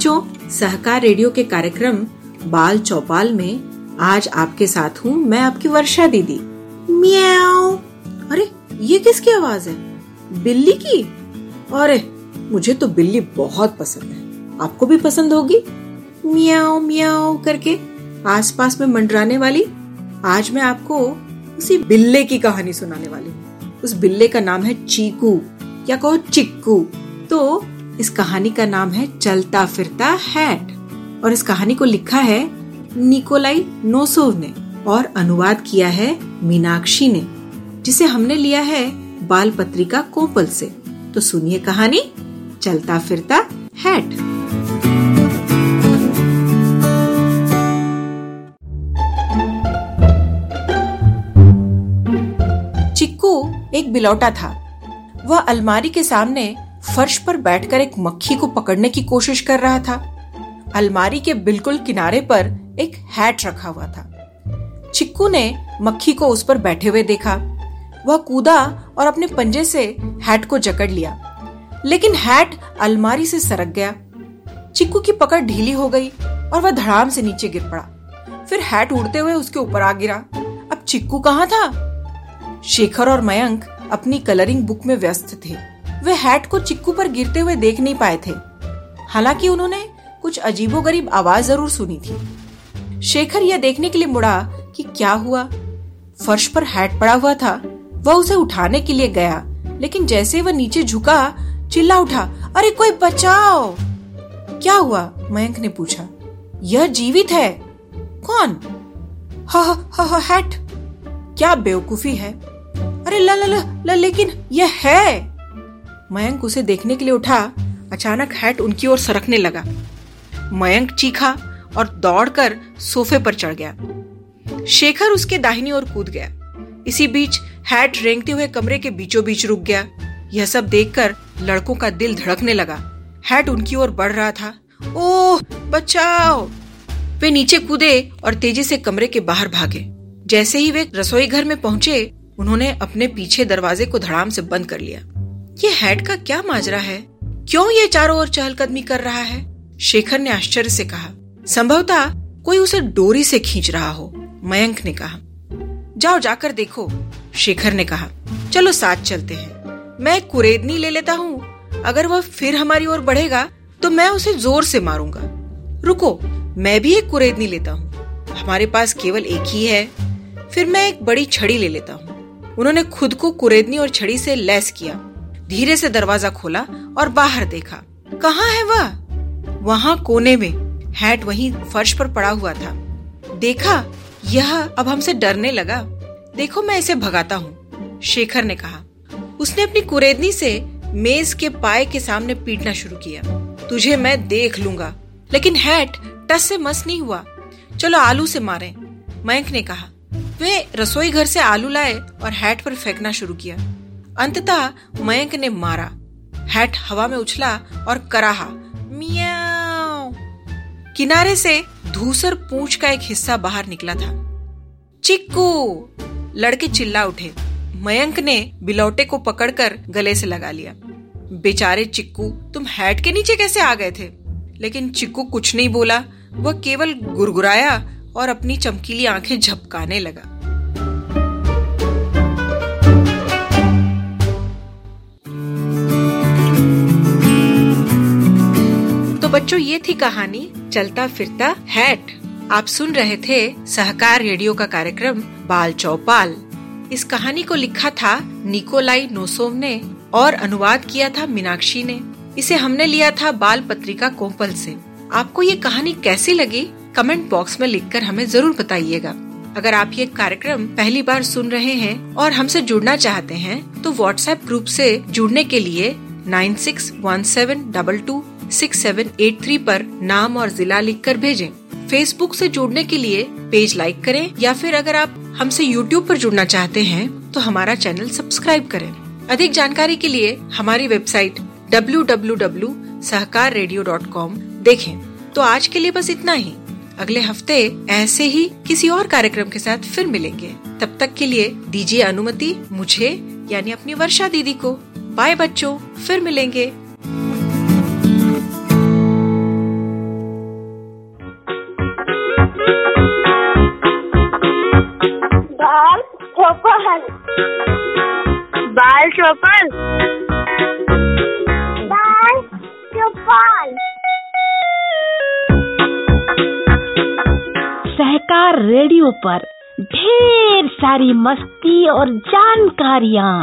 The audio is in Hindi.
बच्चों, सहकार रेडियो के कार्यक्रम बाल चौपाल में आज आपके साथ हूँ मैं आपकी वर्षा दीदी। म्याओ अरे, ये किसकी आवाज़ है? बिल्ली की? अरे, मुझे तो बिल्ली बहुत पसंद है। आपको भी पसंद होगी? म्याओ म्याओ करके आसपास में मंडराने वाली, आज मैं आपको उसी बिल्ले की कहानी सुनाने वाली हूँ। उस बिल्ले का नाम है चीकू, या कहो चिक्कू। तो इस कहानी का नाम है चलता फिरता हैट। और इस कहानी को लिखा है निकोलाई नोसोव ने और अनुवाद किया है मीनाक्षी ने, जिसे हमने लिया है बाल पत्रिका कोपल से। तो सुनिए कहानी चलता फिरता हैट। चिक्कू एक बिलौटा था। वह अलमारी के सामने फर्श पर बैठकर एक मक्खी को पकड़ने की कोशिश कर रहा था। अलमारी के बिल्कुल किनारे पर एक हैट रखा हुआ था। चिक्कू ने मक्खी को उस पर बैठे हुए देखा। वह कूदा और अपने पंजे से हैट को जकड़ लिया। लेकिन हैट अलमारी से सरक गया। चिक्कू की पकड़ ढीली हो गई और वह धड़ाम से नीचे गिर पड़ा। फिर हैट उड़ते हुए उसके ऊपर आ गिरा। अब चिक्कू कहाँ था? शेखर और मयंक अपनी कलरिंग बुक में व्यस्त थे। वे हैट को चिक्कू पर गिरते हुए देख नहीं पाए थे। हालाँकि उन्होंने कुछ अजीबोगरीब आवाज़ ज़रूर सुनी थी। शेखर यह देखने के लिए मुड़ा कि क्या हुआ। फर्श पर हैट पड़ा हुआ था। वह उसे उठाने के लिए गया लेकिन जैसे वह नीचे झुका चिल्ला उठा अरे कोई बचाओ! क्या हुआ? मयंक ने पूछा। यह जीवित है। कौन? हा हा हा हैट। क्या बेवकूफ़ी है? अरे ला ला, ला लेकिन यह है। मयंक उसे देखने के लिए उठा, अचानक हैट उनकी ओर सरकने लगा। मयंक चीखा और दौड़कर सोफे पर चढ़ गया। शेखर उसके दाहिनी ओर कूद गया। इसी बीच हैट रेंगते हुए कमरे के बीचों बीच रुक गया। यह सब देखकर लड़कों का दिल धड़कने लगा। हैट उनकी ओर बढ़ रहा था। ओह, बचाओ! वे नीचे कूदे और तेज़ी से कमरे के बाहर भागे। जैसे ही वे रसोई घर में पहुँचे, उन्होंने अपने पीछे दरवाजे को धड़ाम से बंद कर लिया। ये हैट का क्या माजरा है? क्यों ये चारों ओर चहलकदमी कर रहा है? शेखर ने आश्चर्य से कहा, संभवतः कोई उसे डोरी से खींच रहा हो, मयंक ने कहा। जाओ जाकर देखो, शेखर ने कहा, चलो साथ चलते हैं। मैं कुरेदनी ले लेता हूँ, अगर वह फिर हमारी ओर बढ़ेगा तो मैं उसे ज़ोर से मारूँगा। रुको, मैं भी एक कुरेदनी लेता हूँ, हमारे पास केवल एक ही है, फिर मैं एक बड़ी छड़ी ले लेता हूँ। उन्होंने खुद को कुरेदनी और छड़ी से लैस किया। धीरे से दरवाज़ा खोला और बाहर देखा। कहाँ है वह? वहाँ कोने में। हैट वहीं फर्श पर पड़ा हुआ था। देखा? यह अब हमसे डरने लगा। देखो, मैं इसे भगाता हूँ, शेखर ने कहा। उसने अपनी कुरेदनी से मेज के पाए के सामने पीटना शुरू किया। तुझे मैं देख लूँगा। लेकिन हैट टस से मस नहीं हुआ। चलो, आलू से मारे, मयंक ने कहा। वे रसोई घर से आलू लाए और हैट पर फेंकना शुरू किया। अंततः मयंक ने मारा। हैट हवा में उछला और कराहा मियाओ किनारे से धूसर पूंछ का एक हिस्सा बाहर निकला था। चिक्कू! लड़के चिल्ला उठे। मयंक ने बिलौटे को पकड़कर गले से लगा लिया। बेचारे चिक्कू, तुम हैट के नीचे कैसे आ गए थे? लेकिन चिक्कू कुछ नहीं बोला। वह केवल गुरगुराया और अपनी चमकीली आँखें झपकाने लगा। बच्चों, ये थी कहानी चलता फिरता हैट। आप सुन रहे थे सहकार रेडियो का कार्यक्रम बाल चौपाल। इस कहानी को लिखा था निकोलाई नोसोव ने और अनुवाद किया था मीनाक्षी ने। इसे हमने लिया था बाल पत्रिका कोम्पल से। आपको ये कहानी कैसी लगी? कमेंट बॉक्स में लिखकर हमें ज़रूर बताइएगा। अगर आप ये कार्यक्रम पहली बार सुन रहे हैं और हमसे जुड़ना चाहते हैं तो व्हाट्सएप ग्रुप से जुड़ने के लिए nine six one seven double two six seven eight three पर नाम और जिला लिखकर भेजें। फेसबुक से जुड़ने के लिए पेज लाइक करें या फिर अगर आप हमसे यूट्यूब पर जुड़ना चाहते हैं तो हमारा चैनल सब्सक्राइब करें। अधिक जानकारी के लिए हमारी वेबसाइट www.sahakarradio.com देखें। तो आज के लिए बस इतना ही। अगले हफ़्ते ऐसे ही किसी और कार्यक्रम के साथ फिर मिलेंगे। तब तक के लिए दीजिए अनुमति, मुझे यानी अपनी वर्षा दीदी को। बाय बच्चों, फिर मिलेंगे। बाल चौपल। बाल चौपाल। सहकार रेडियो पर ढेर सारी मस्ती और जानकारियाँ।